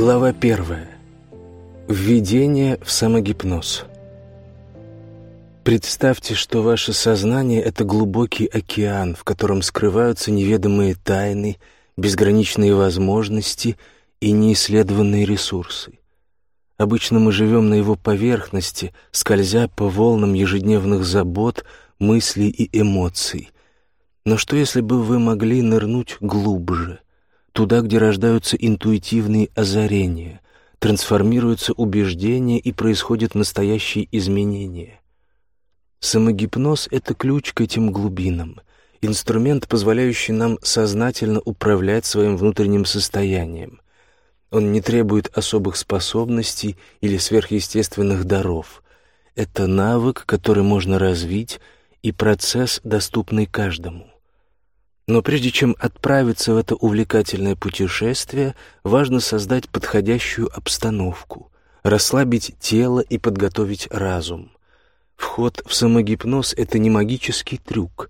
Глава первая. Введение в самогипноз. Представьте, что ваше сознание — это глубокий океан, в котором скрываются неведомые тайны, безграничные возможности и неисследованные ресурсы. Обычно мы живем на его поверхности, скользя по волнам ежедневных забот, мыслей и эмоций. Но что, если бы вы могли нырнуть глубже — туда, где рождаются интуитивные озарения, трансформируются убеждения и происходят настоящие изменения. Самогипноз — это ключ к этим глубинам, инструмент, позволяющий нам сознательно управлять своим внутренним состоянием. Он не требует особых способностей или сверхъестественных даров. Это навык, который можно развить, и процесс, доступный каждому. Но прежде чем отправиться в это увлекательное путешествие, важно создать подходящую обстановку, расслабить тело и подготовить разум. Вход в самогипноз — это не магический трюк,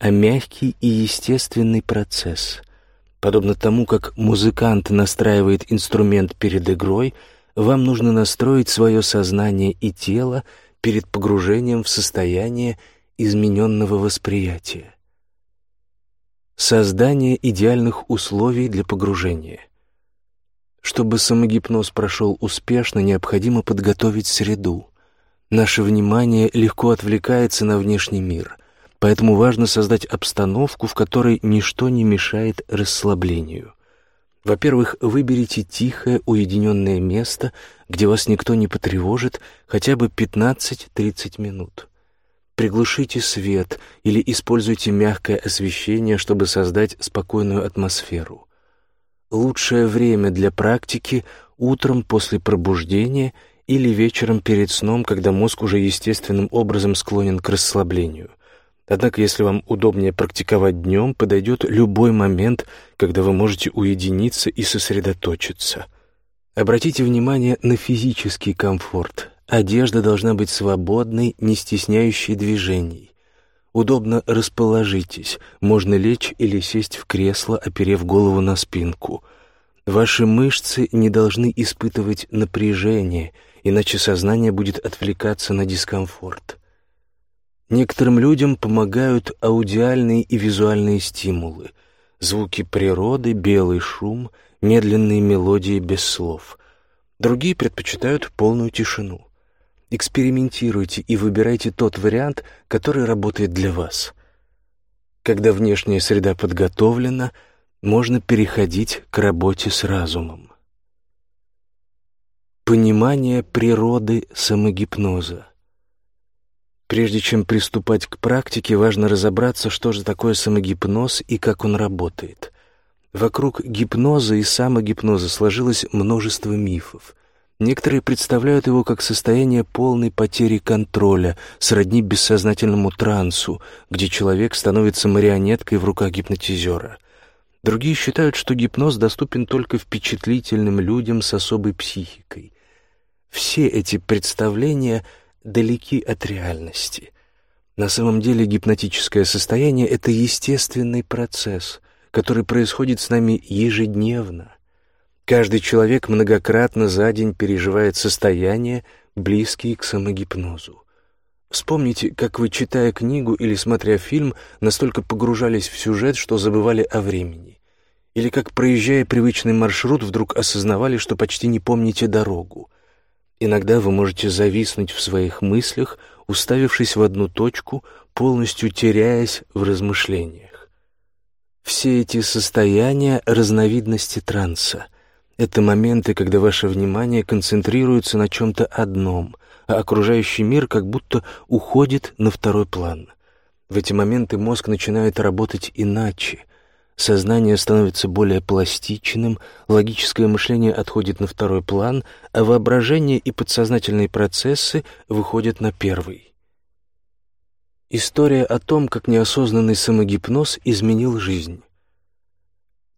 а мягкий и естественный процесс. Подобно тому, как музыкант настраивает инструмент перед игрой, вам нужно настроить свое сознание и тело перед погружением в состояние измененного восприятия. Создание идеальных условий для погружения. Чтобы самогипноз прошел успешно, необходимо подготовить среду. Наше внимание легко отвлекается на внешний мир, поэтому важно создать обстановку, в которой ничто не мешает расслаблению. Во-первых, выберите тихое, уединенное место, где вас никто не потревожит хотя бы 15-30 минут. Приглушите свет или используйте мягкое освещение, чтобы создать спокойную атмосферу. Лучшее время для практики — утром после пробуждения или вечером перед сном, когда мозг уже естественным образом склонен к расслаблению. Однако, если вам удобнее практиковать днем, подойдет любой момент, когда вы можете уединиться и сосредоточиться. Обратите внимание на физический комфорт, Одежда должна быть свободной, не стесняющей движений. Удобно расположитесь, можно лечь или сесть в кресло, оперев голову на спинку. Ваши мышцы не должны испытывать напряжение, иначе сознание будет отвлекаться на дискомфорт. Некоторым людям помогают аудиальные и визуальные стимулы, звуки природы, белый шум, медленные мелодии без слов. Другие предпочитают полную тишину. Экспериментируйте и выбирайте тот вариант, который работает для вас. Когда внешняя среда подготовлена, можно переходить к работе с разумом. Понимание природы самогипноза. Прежде чем приступать к практике, важно разобраться, что же такое самогипноз и как он работает. Вокруг гипноза и самогипноза сложилось множество мифов. Некоторые представляют его как состояние полной потери контроля, сродни бессознательному трансу, где человек становится марионеткой в руках гипнотизера. Другие считают, что гипноз доступен только впечатлительным людям с особой психикой. Все эти представления далеки от реальности. На самом деле гипнотическое состояние — это естественный процесс, который происходит с нами ежедневно — Каждый человек многократно за день переживает состояния, близкие к самогипнозу. Вспомните, как вы, читая книгу или смотря фильм, настолько погружались в сюжет, что забывали о времени. Или как, проезжая привычный маршрут, вдруг осознавали, что почти не помните дорогу. Иногда вы можете зависнуть в своих мыслях, уставившись в одну точку, полностью теряясь в размышлениях. Все эти состояния — разновидности транса — это моменты, когда ваше внимание концентрируется на чем-то одном, а окружающий мир как будто уходит на второй план. В эти моменты мозг начинает работать иначе. Сознание становится более пластичным, логическое мышление отходит на второй план, а воображение и подсознательные процессы выходят на первый. История о том, как неосознанный самогипноз изменил жизнь.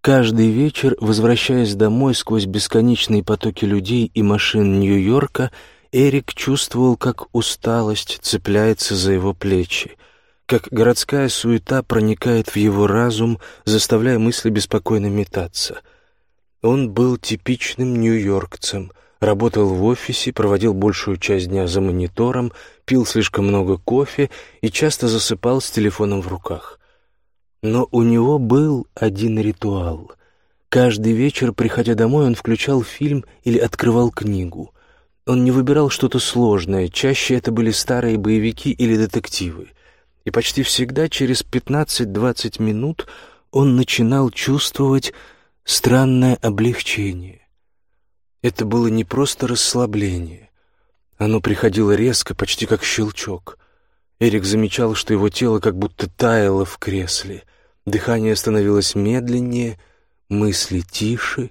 Каждый вечер, возвращаясь домой сквозь бесконечные потоки людей и машин Нью-Йорка, Эрик чувствовал, как усталость цепляется за его плечи, как городская суета проникает в его разум, заставляя мысли беспокойно метаться. Он был типичным нью-йоркцем, работал в офисе, проводил большую часть дня за монитором, пил слишком много кофе и часто засыпал с телефоном в руках. Но у него был один ритуал. Каждый вечер, приходя домой, он включал фильм или открывал книгу. Он не выбирал что-то сложное, чаще это были старые боевики или детективы. И почти всегда через 15-20 минут он начинал чувствовать странное облегчение. Это было не просто расслабление. Оно приходило резко, почти как щелчок. Эрик замечал, что его тело как будто таяло в кресле. Дыхание становилось медленнее, мысли тише.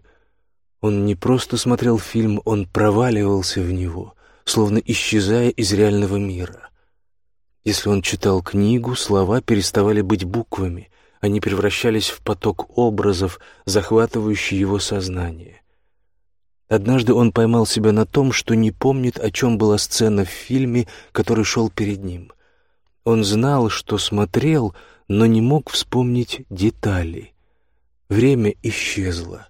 Он не просто смотрел фильм, он проваливался в него, словно исчезая из реального мира. Если он читал книгу, слова переставали быть буквами, они превращались в поток образов, захватывающий его сознание. Однажды он поймал себя на том, что не помнит, о чем была сцена в фильме, который шел перед ним. Он знал, что смотрел, но не мог вспомнить детали. Время исчезло.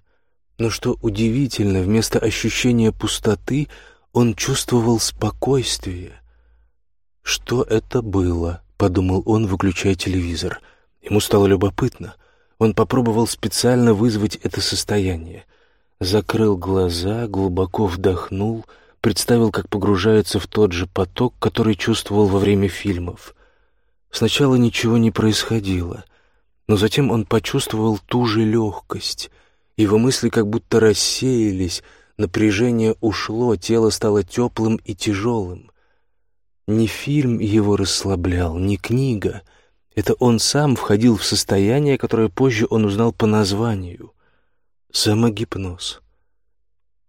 Но что удивительно, вместо ощущения пустоты он чувствовал спокойствие. «Что это было?» — подумал он, выключая телевизор — Ему стало любопытно. Он попробовал специально вызвать это состояние. Закрыл глаза, глубоко вдохнул, представил, как погружается в тот же поток, который чувствовал во время фильмов. Сначала ничего не происходило, но затем он почувствовал ту же легкость. Его мысли как будто рассеялись, напряжение ушло, тело стало теплым и тяжелым. Не фильм его расслаблял, не книга — это он сам входил в состояние, которое позже он узнал по названию — самогипноз.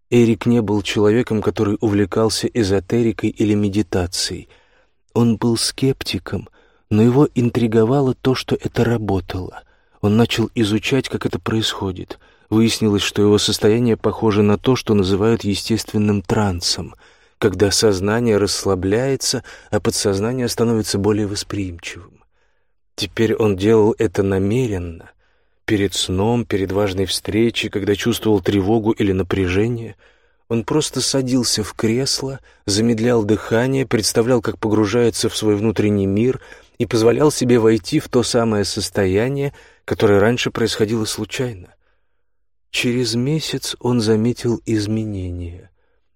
Эрик не был человеком, который увлекался эзотерикой или медитацией. Он был скептиком, но его интриговало то, что это работало. Он начал изучать, как это происходит. Выяснилось, что его состояние похоже на то, что называют естественным трансом, когда сознание расслабляется, а подсознание становится более восприимчивым. Теперь он делал это намеренно, перед сном, перед важной встречей, когда чувствовал тревогу или напряжение. Он просто садился в кресло, замедлял дыхание, представлял, как погружается в свой внутренний мир и позволял себе войти в то самое состояние, которое раньше происходило случайно. Через месяц он заметил изменения.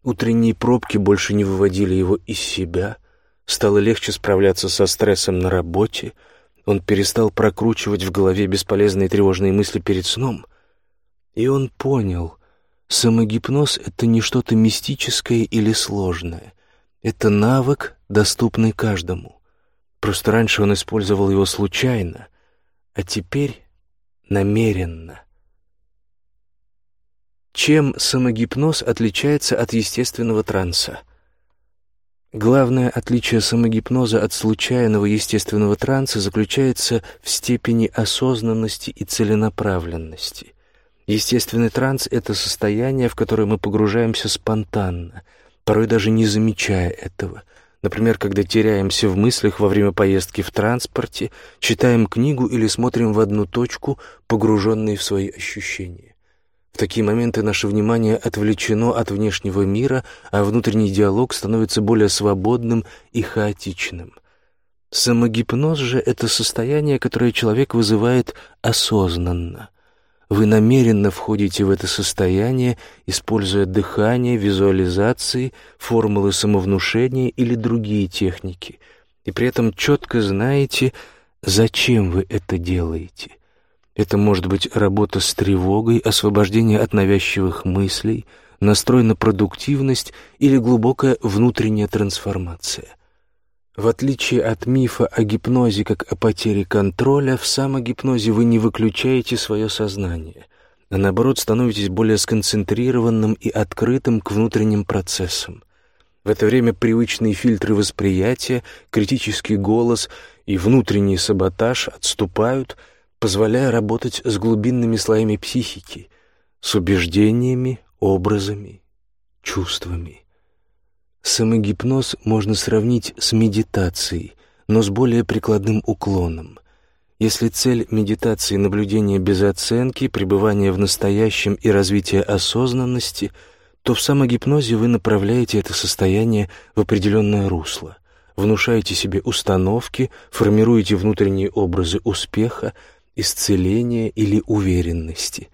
Утренние пробки больше не выводили его из себя, стало легче справляться со стрессом на работе — он перестал прокручивать в голове бесполезные тревожные мысли перед сном. И он понял, самогипноз — это не что-то мистическое или сложное. Это навык, доступный каждому. Просто раньше он использовал его случайно, а теперь намеренно. Чем самогипноз отличается от естественного транса? Главное отличие самогипноза от случайного естественного транса заключается в степени осознанности и целенаправленности. Естественный транс — это состояние, в которое мы погружаемся спонтанно, порой даже не замечая этого. Например, когда теряемся в мыслях во время поездки в транспорте, читаем книгу или смотрим в одну точку, погруженные в свои ощущения. В такие моменты наше внимание отвлечено от внешнего мира, а внутренний диалог становится более свободным и хаотичным. Самогипноз же — это состояние, которое человек вызывает осознанно. Вы намеренно входите в это состояние, используя дыхание, визуализации, формулы самовнушения или другие техники, и при этом четко знаете, зачем вы это делаете. Это может быть работа с тревогой, освобождение от навязчивых мыслей, настрой на продуктивность или глубокая внутренняя трансформация. В отличие от мифа о гипнозе как о потере контроля, в самогипнозе вы не выключаете свое сознание, а наоборот становитесь более сконцентрированным и открытым к внутренним процессам. В это время привычные фильтры восприятия, критический голос и внутренний саботаж отступают – позволяя работать с глубинными слоями психики, с убеждениями, образами, чувствами. Самогипноз можно сравнить с медитацией, но с более прикладным уклоном. Если цель медитации — наблюдение без оценки, пребывание в настоящем и развитие осознанности, то в самогипнозе вы направляете это состояние в определенное русло, внушаете себе установки, формируете внутренние образы успеха, исцеления или уверенности.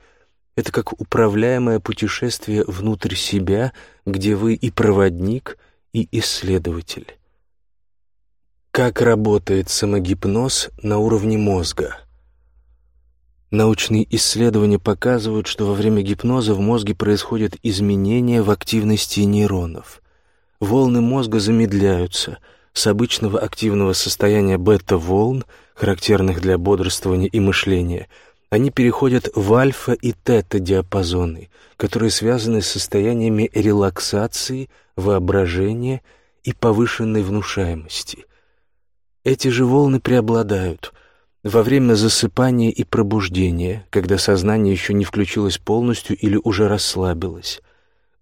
Это как управляемое путешествие внутрь себя, где вы и проводник, и исследователь. Как работает самогипноз на уровне мозга? Научные исследования показывают, что во время гипноза в мозге происходят изменения в активности нейронов. Волны мозга замедляются с обычного активного состояния бета-волн, характерных для бодрствования и мышления, они переходят в альфа и тета-диапазоны, которые связаны с состояниями релаксации, воображения и повышенной внушаемости – эти же волны преобладают во время засыпания и пробуждения, когда сознание еще не включилось полностью или уже расслабилось,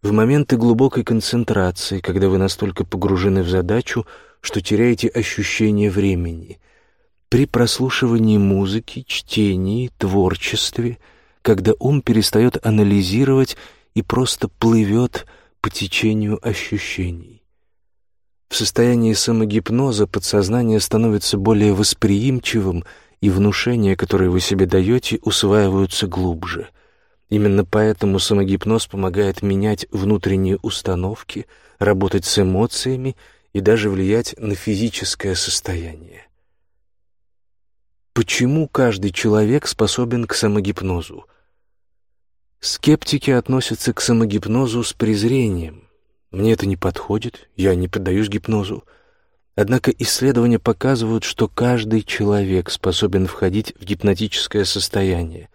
в моменты глубокой концентрации, когда вы настолько погружены в задачу, что теряете ощущение времени, при прослушивании музыки, чтении, творчестве, когда ум перестает анализировать и просто плывет по течению ощущений. В состоянии самогипноза подсознание становится более восприимчивым, и внушения, которые вы себе даете, усваиваются глубже. Именно поэтому самогипноз помогает менять внутренние установки, работать с эмоциями и даже влиять на физическое состояние. Почему каждый человек способен к самогипнозу? Скептики относятся к самогипнозу с презрением, мне это не подходит, я не поддаюсь гипнозу. Однако исследования показывают, что каждый человек способен входить в гипнотическое состояние.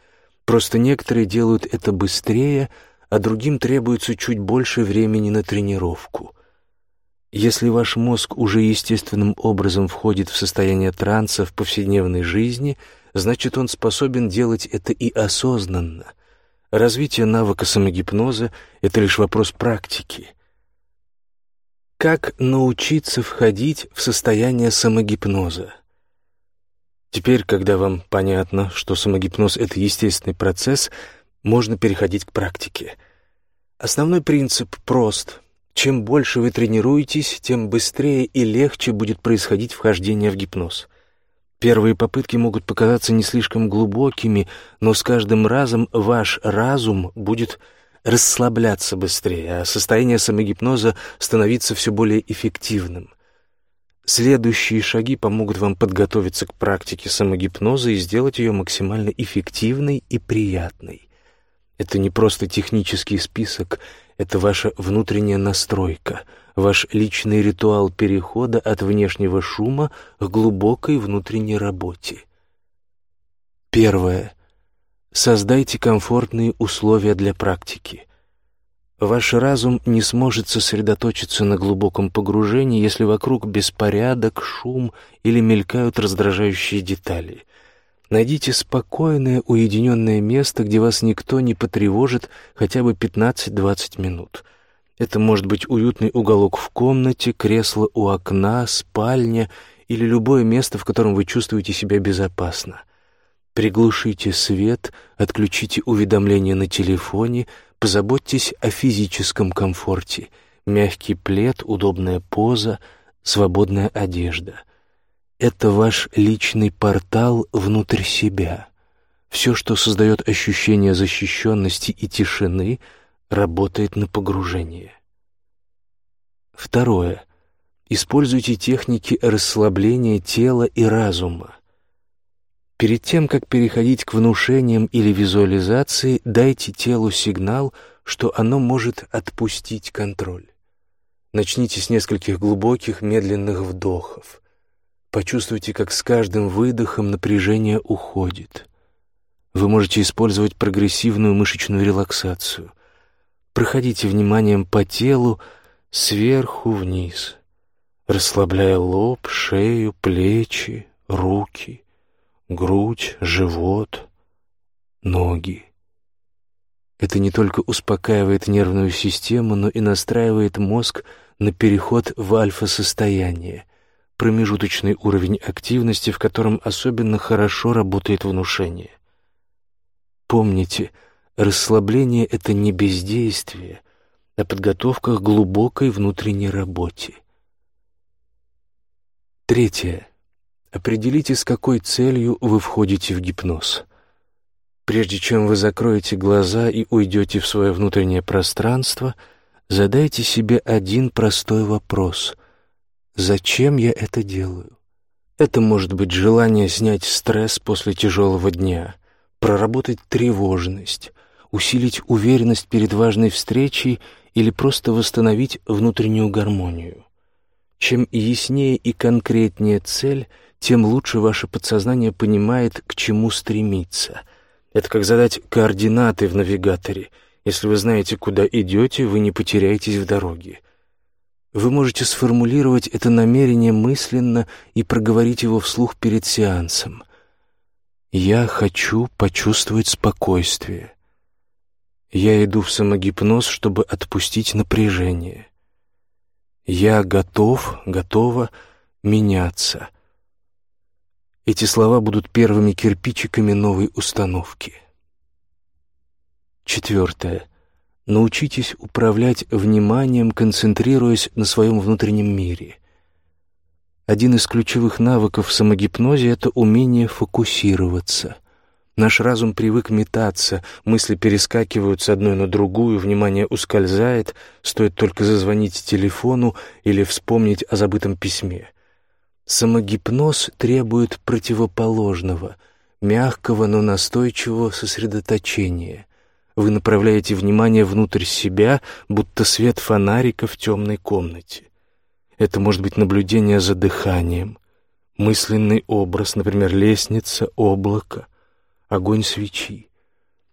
Просто некоторые делают это быстрее, а другим требуется чуть больше времени на тренировку. Если ваш мозг уже естественным образом входит в состояние транса в повседневной жизни, значит он способен делать это и осознанно. Развитие навыка самогипноза — это лишь вопрос практики. Как научиться входить в состояние самогипноза? Теперь, когда вам понятно, что самогипноз — это естественный процесс, можно переходить к практике. Основной принцип прост. Чем больше вы тренируетесь, тем быстрее и легче будет происходить вхождение в гипноз. Первые попытки могут показаться не слишком глубокими, но с каждым разом ваш разум будет расслабляться быстрее, а состояние самогипноза становиться все более эффективным. Следующие шаги помогут вам подготовиться к практике самогипноза и сделать ее максимально эффективной и приятной. Это не просто технический список, это ваша внутренняя настройка, ваш личный ритуал перехода от внешнего шума к глубокой внутренней работе. Первое. Создайте комфортные условия для практики. Ваш разум не сможет сосредоточиться на глубоком погружении, если вокруг беспорядок, шум или мелькают раздражающие детали. Найдите спокойное, уединенное место, где вас никто не потревожит хотя бы 15-20 минут. Это может быть уютный уголок в комнате, кресло у окна, спальня или любое место, в котором вы чувствуете себя безопасно. Приглушите свет, отключите уведомления на телефоне, позаботьтесь о физическом комфорте. Мягкий плед, удобная поза, свободная одежда. Это ваш личный портал внутрь себя. Все, что создает ощущение защищенности и тишины, работает на погружение. Второе. Используйте техники расслабления тела и разума. Перед тем, как переходить к внушениям или визуализации, дайте телу сигнал, что оно может отпустить контроль. Начните с нескольких глубоких, медленных вдохов. Почувствуйте, как с каждым выдохом напряжение уходит. Вы можете использовать прогрессивную мышечную релаксацию. Проходите вниманием по телу сверху вниз, расслабляя лоб, шею, плечи, руки — грудь, живот, ноги. Это не только успокаивает нервную систему, но и настраивает мозг на переход в альфа-состояние, промежуточный уровень активности, в котором особенно хорошо работает внушение. Помните, расслабление — это не бездействие, а подготовка к глубокой внутренней работе. Третье. Определите, с какой целью вы входите в гипноз. Прежде чем вы закроете глаза и уйдете в свое внутреннее пространство, задайте себе один простой вопрос. Зачем я это делаю? Это может быть желание снять стресс после тяжелого дня, проработать тревожность, усилить уверенность перед важной встречей или просто восстановить внутреннюю гармонию. Чем яснее и конкретнее цель, тем лучше ваше подсознание понимает, к чему стремиться. Это как задать координаты в навигаторе. Если вы знаете, куда идете, вы не потеряетесь в дороге. Вы можете сформулировать это намерение мысленно и проговорить его вслух перед сеансом. «Я хочу почувствовать спокойствие. Я иду в самогипноз, чтобы отпустить напряжение. Я готов, готова меняться. Эти слова будут первыми кирпичиками новой установки. Четвертое. Научитесь управлять вниманием, концентрируясь на своем внутреннем мире. Один из ключевых навыков в самогипнозе — это умение фокусироваться — Наш разум привык метаться, мысли перескакивают с одной на другую, внимание ускользает, стоит только зазвонить телефону или вспомнить о забытом письме. Самогипноз требует противоположного, мягкого, но настойчивого сосредоточения. Вы направляете внимание внутрь себя, будто свет фонарика в темной комнате. Это может быть наблюдение за дыханием, мысленный образ, например, лестница, облако — огонь свечи,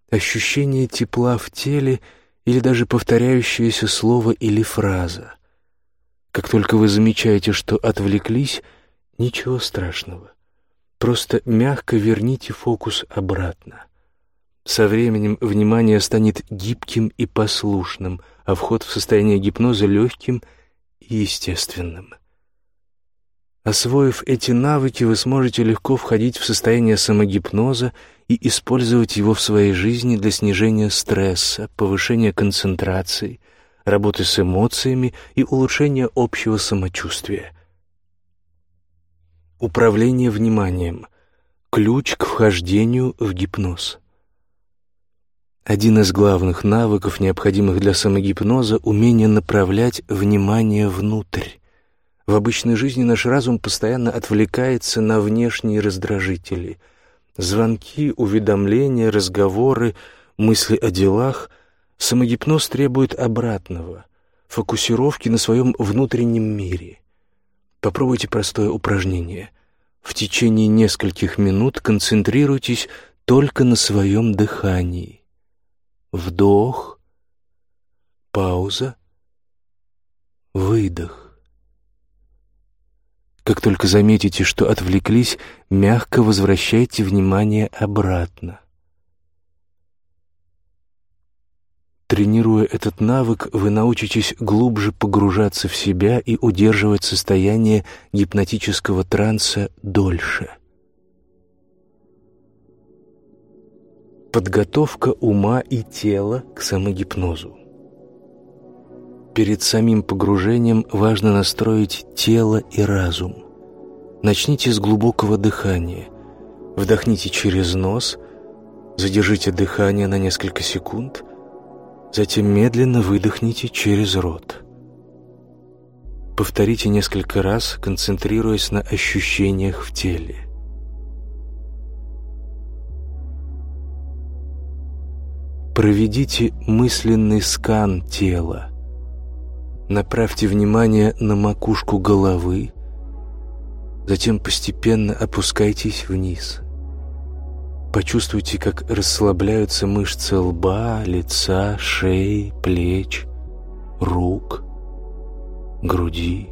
ощущение тепла в теле или даже повторяющееся слово или фраза. Как только вы замечаете, что отвлеклись, ничего страшного. Просто мягко верните фокус обратно. Со временем внимание станет гибким и послушным, а вход в состояние гипноза легким и естественным. Освоив эти навыки, вы сможете легко входить в состояние самогипноза и использовать его в своей жизни для снижения стресса, повышения концентрации, работы с эмоциями и улучшения общего самочувствия. Управление вниманием – ключ к вхождению в гипноз. Один из главных навыков, необходимых для самогипноза – умение направлять внимание внутрь. В обычной жизни наш разум постоянно отвлекается на внешние раздражители – Звонки, уведомления, разговоры, мысли о делах. Самогипноз требует обратного, фокусировки на своем внутреннем мире. Попробуйте простое упражнение. В течение нескольких минут концентрируйтесь только на своем дыхании. Вдох, пауза, выдох. Как только заметите, что отвлеклись, мягко возвращайте внимание обратно. Тренируя этот навык, вы научитесь глубже погружаться в себя и удерживать состояние гипнотического транса дольше. Подготовка ума и тела к самогипнозу. Перед самим погружением важно настроить тело и разум. Начните с глубокого дыхания. Вдохните через нос, задержите дыхание на несколько секунд, затем медленно выдохните через рот. Повторите несколько раз, концентрируясь на ощущениях в теле. Проведите мысленный скан тела – Направьте внимание на макушку головы, затем постепенно опускайтесь вниз. Почувствуйте, как расслабляются мышцы лба, лица, шеи, плеч, рук, груди.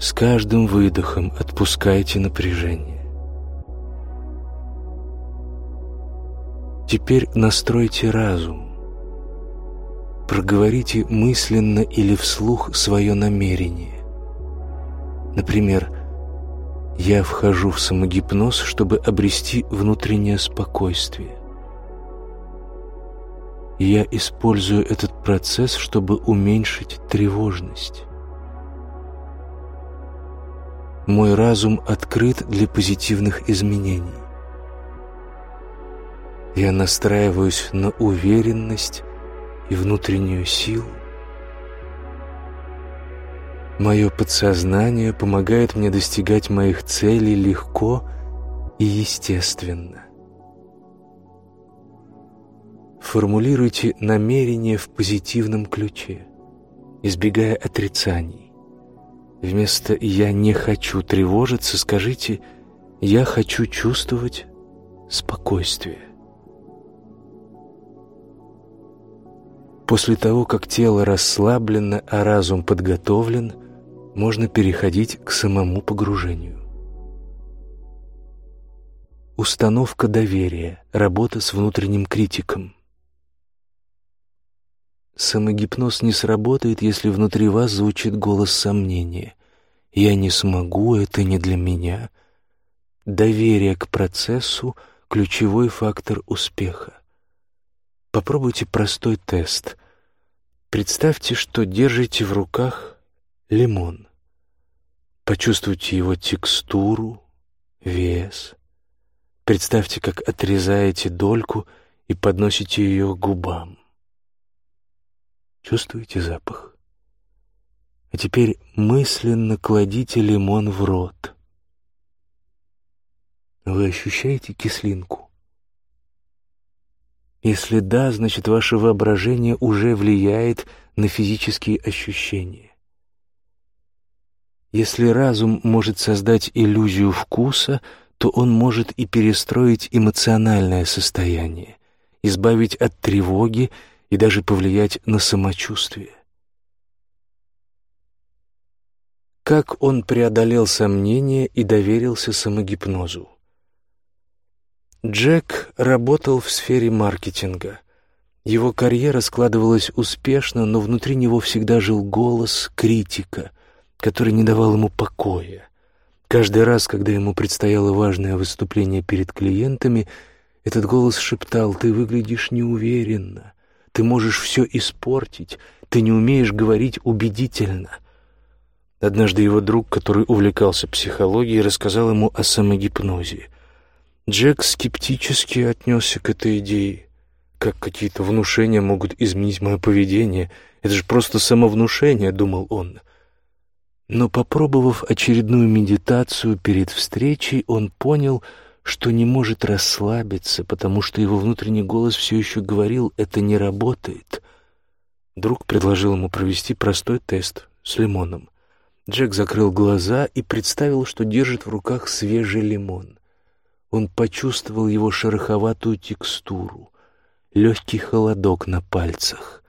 С каждым выдохом отпускайте напряжение. Теперь настройте разум. проговорите мысленно или вслух свое намерение. Например, «Я вхожу в самогипноз, чтобы обрести внутреннее спокойствие». Я использую этот процесс, чтобы уменьшить тревожность. Мой разум открыт для позитивных изменений. Я настраиваюсь на уверенность и внутреннюю силу. Мое подсознание помогает мне достигать моих целей легко и естественно. Формулируйте намерение в позитивном ключе, избегая отрицаний. Вместо «я не хочу тревожиться» скажите «я хочу чувствовать спокойствие». После того, как тело расслаблено, а разум подготовлен, можно переходить к самому погружению. Установка доверия, работа с внутренним критиком. Самогипноз не сработает, если внутри вас звучит голос сомнения. «Я не смогу, это не для меня». Доверие к процессу – ключевой фактор успеха. Попробуйте простой тест. Представьте, что держите в руках лимон. Почувствуйте его текстуру, вес. Представьте, как отрезаете дольку и подносите ее к губам. Чувствуете запах? А теперь мысленно кладите лимон в рот. Вы ощущаете кислинку? Если да, значит, ваше воображение уже влияет на физические ощущения. Если разум может создать иллюзию вкуса, то он может и перестроить эмоциональное состояние, избавить от тревоги и даже повлиять на самочувствие. Как он преодолел сомнения и доверился самогипнозу? Джек работал в сфере маркетинга. Его карьера складывалась успешно, но внутри него всегда жил голос критика, который не давал ему покоя. Каждый раз, когда ему предстояло важное выступление перед клиентами, этот голос шептал «Ты выглядишь неуверенно, ты можешь все испортить, ты не умеешь говорить убедительно». Однажды его друг, который увлекался психологией, рассказал ему о самогипнозе – Джек скептически отнесся к этой идее. Как какие-то внушения могут изменить мое поведение? Это же просто самовнушение, думал он. Но попробовав очередную медитацию перед встречей, он понял, что не может расслабиться, потому что его внутренний голос все еще говорил «это не работает». Друг предложил ему провести простой тест с лимоном. Джек закрыл глаза и представил, что держит в руках свежий лимон. Он почувствовал его шероховатую текстуру, легкий холодок на пальцах.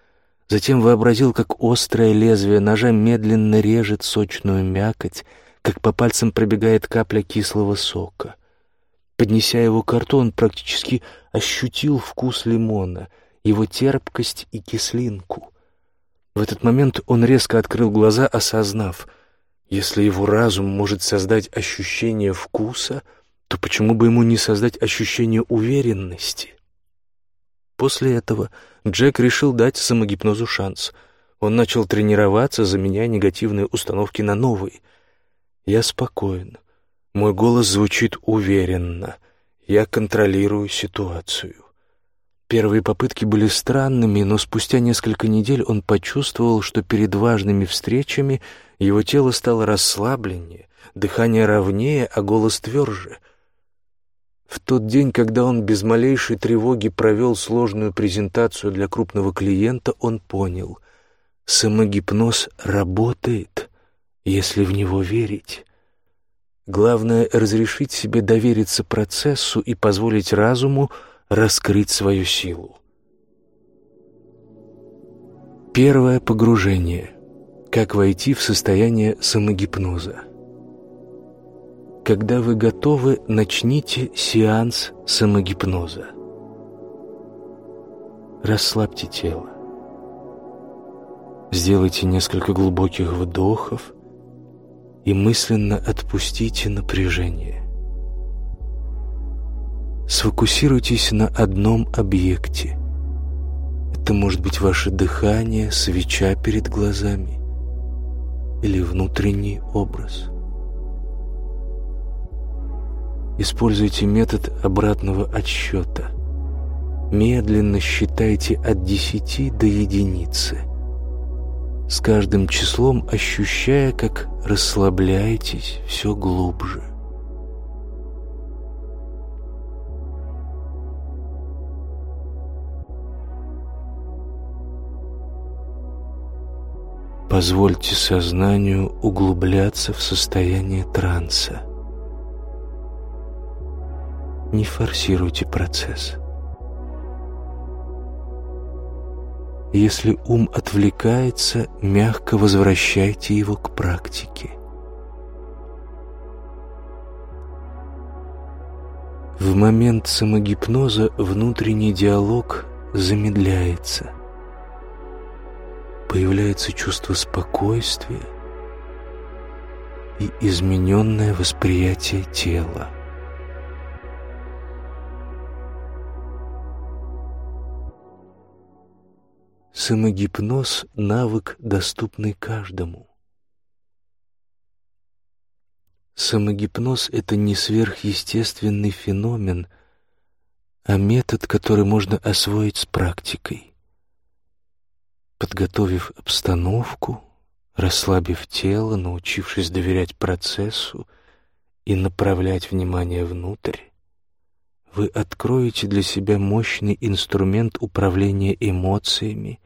Затем вообразил, как острое лезвие ножа медленно режет сочную мякоть, как по пальцам пробегает капля кислого сока. Поднеся его к рту, он практически ощутил вкус лимона, его терпкость и кислинку. В этот момент он резко открыл глаза, осознав, если его разум может создать ощущение вкуса — то почему бы ему не создать ощущение уверенности? После этого Джек решил дать самогипнозу шанс. Он начал тренироваться, заменяя негативные установки на новые. «Я спокоен. Мой голос звучит уверенно. Я контролирую ситуацию». Первые попытки были странными, но спустя несколько недель он почувствовал, что перед важными встречами его тело стало расслабленнее, дыхание ровнее, а голос тверже — в тот день, когда он без малейшей тревоги провел сложную презентацию для крупного клиента, он понял — самогипноз работает, если в него верить. Главное — разрешить себе довериться процессу и позволить разуму раскрыть свою силу. Первое погружение. Как войти в состояние самогипноза. Когда вы готовы, начните сеанс самогипноза. Расслабьте тело. Сделайте несколько глубоких вдохов и мысленно отпустите напряжение. Сфокусируйтесь на одном объекте. Это может быть ваше дыхание, свеча перед глазами или внутренний образ. Используйте метод обратного отсчета. Медленно считайте от десяти до единицы. С каждым числом ощущая, как расслабляетесь все глубже. Позвольте сознанию углубляться в состояние транса. Не форсируйте процесс. Если ум отвлекается, мягко возвращайте его к практике. В момент самогипноза внутренний диалог замедляется. Появляется чувство спокойствия и измененное восприятие тела. Самогипноз — навык, доступный каждому. Самогипноз — это не сверхъестественный феномен, а метод, который можно освоить с практикой. Подготовив обстановку, расслабив тело, научившись доверять процессу и направлять внимание внутрь, вы откроете для себя мощный инструмент управления эмоциями,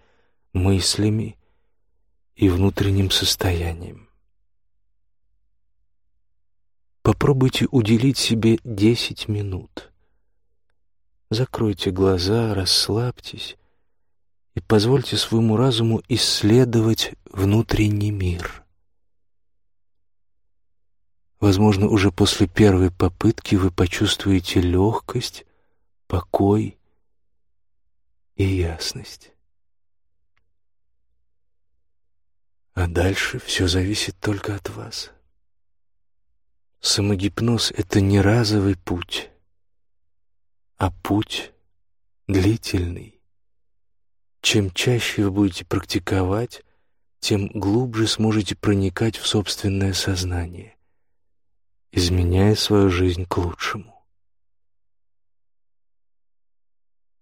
мыслями и внутренним состоянием. Попробуйте уделить себе 10 минут. Закройте глаза, расслабьтесь и позвольте своему разуму исследовать внутренний мир. Возможно, уже после первой попытки вы почувствуете легкость, покой и ясность. А дальше все зависит только от вас. Самогипноз — это не разовый путь, а путь длительный. Чем чаще вы будете практиковать, тем глубже сможете проникать в собственное сознание, изменяя свою жизнь к лучшему.